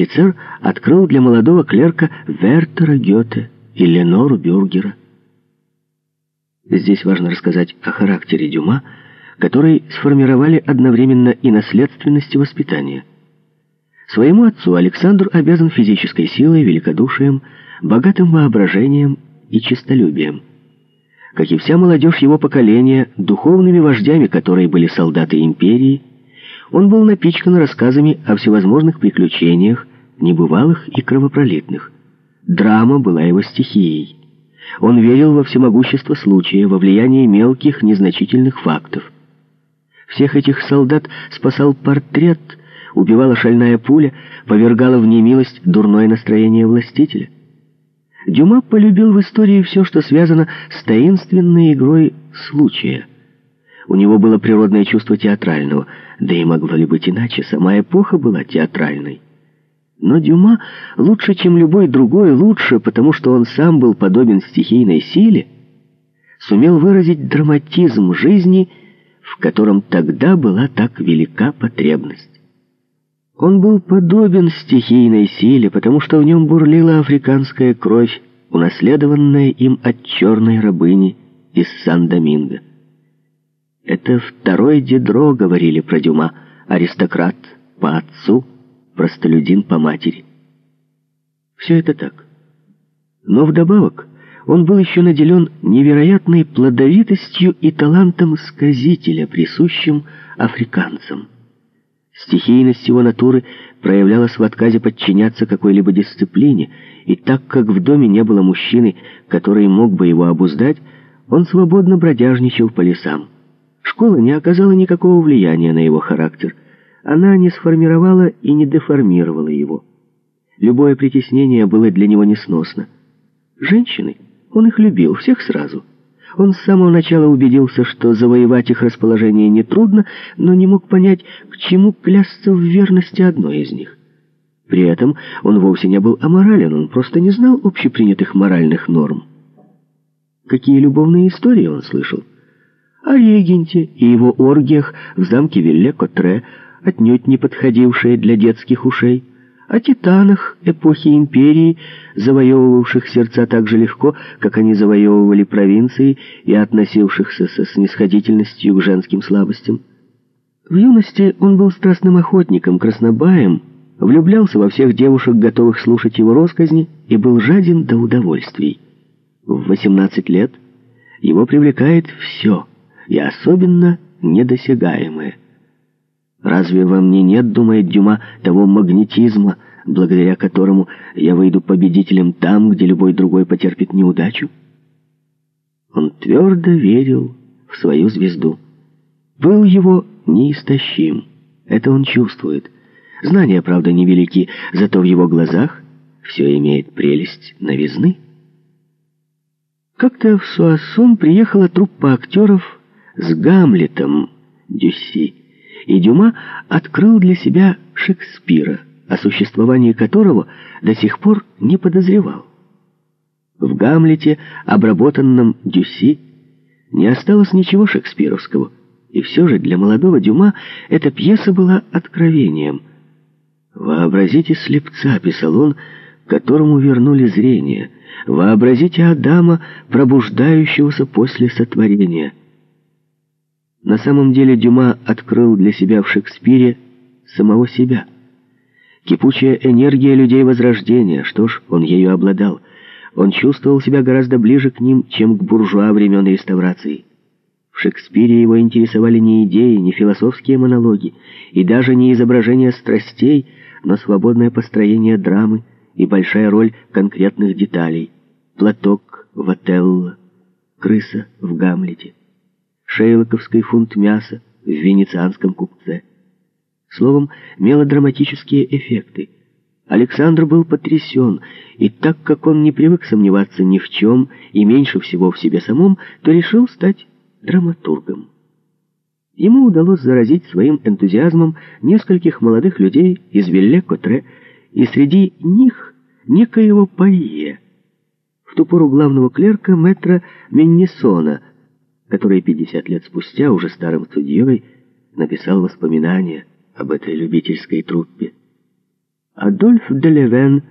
офицер открыл для молодого клерка Вертера Гёте и Ленору Бюргера. Здесь важно рассказать о характере Дюма, который сформировали одновременно и наследственность, и воспитание. Своему отцу Александр обязан физической силой, великодушием, богатым воображением и честолюбием. Как и вся молодежь его поколения, духовными вождями которые были солдаты империи, он был напичкан рассказами о всевозможных приключениях, небывалых и кровопролитных. Драма была его стихией. Он верил во всемогущество случая, во влияние мелких, незначительных фактов. Всех этих солдат спасал портрет, убивала шальная пуля, повергала в немилость дурное настроение властителя. Дюма полюбил в истории все, что связано с таинственной игрой случая. У него было природное чувство театрального, да и могло ли быть иначе, сама эпоха была театральной. Но Дюма лучше, чем любой другой, лучше, потому что он сам был подобен стихийной силе, сумел выразить драматизм жизни, в котором тогда была так велика потребность. Он был подобен стихийной силе, потому что в нем бурлила африканская кровь, унаследованная им от черной рабыни из Сан-Доминго. Это второй Дидро, говорили про Дюма, аристократ по отцу, простолюдин по матери. Все это так. Но вдобавок он был еще наделен невероятной плодовитостью и талантом сказителя, присущим африканцам. Стихийность его натуры проявлялась в отказе подчиняться какой-либо дисциплине, и так как в доме не было мужчины, который мог бы его обуздать, он свободно бродяжничал по лесам. Школа не оказала никакого влияния на его характер – она не сформировала и не деформировала его. Любое притеснение было для него несносно. Женщины, он их любил, всех сразу. Он с самого начала убедился, что завоевать их расположение нетрудно, но не мог понять, к чему клясться в верности одной из них. При этом он вовсе не был аморален, он просто не знал общепринятых моральных норм. Какие любовные истории он слышал? О регенте и его оргиях в замке Вилле-Котре, отнюдь не подходившие для детских ушей, о титанах эпохи империи, завоевывавших сердца так же легко, как они завоевывали провинции и относившихся со снисходительностью к женским слабостям. В юности он был страстным охотником, краснобаем, влюблялся во всех девушек, готовых слушать его росказни, и был жаден до удовольствий. В 18 лет его привлекает все, и особенно недосягаемое. Разве во мне нет, думает Дюма, того магнетизма, благодаря которому я выйду победителем там, где любой другой потерпит неудачу? Он твердо верил в свою звезду. Был его неистощим. Это он чувствует. Знания, правда, невелики, зато в его глазах все имеет прелесть новизны. Как-то в Суассун приехала труппа актеров с Гамлетом Дюсси и Дюма открыл для себя Шекспира, о существовании которого до сих пор не подозревал. В «Гамлете», обработанном Дюси, не осталось ничего шекспировского, и все же для молодого Дюма эта пьеса была откровением. «Вообразите слепца», — писал он, — «которому вернули зрение. Вообразите Адама, пробуждающегося после сотворения». На самом деле Дюма открыл для себя в Шекспире самого себя. Кипучая энергия людей Возрождения, что ж, он ею обладал. Он чувствовал себя гораздо ближе к ним, чем к буржуа времен реставрации. В Шекспире его интересовали не идеи, не философские монологи, и даже не изображение страстей, но свободное построение драмы и большая роль конкретных деталей. Платок в Отелло, крыса в Гамлете шейлоковский фунт мяса в венецианском купце. Словом, мелодраматические эффекты. Александр был потрясен, и так как он не привык сомневаться ни в чем и меньше всего в себе самом, то решил стать драматургом. Ему удалось заразить своим энтузиазмом нескольких молодых людей из Вилле-Котре, и среди них некоего Пайе, в ту пору главного клерка мэтра Меннисона – который 50 лет спустя, уже старым судьей, написал воспоминания об этой любительской труппе. Адольф де Левен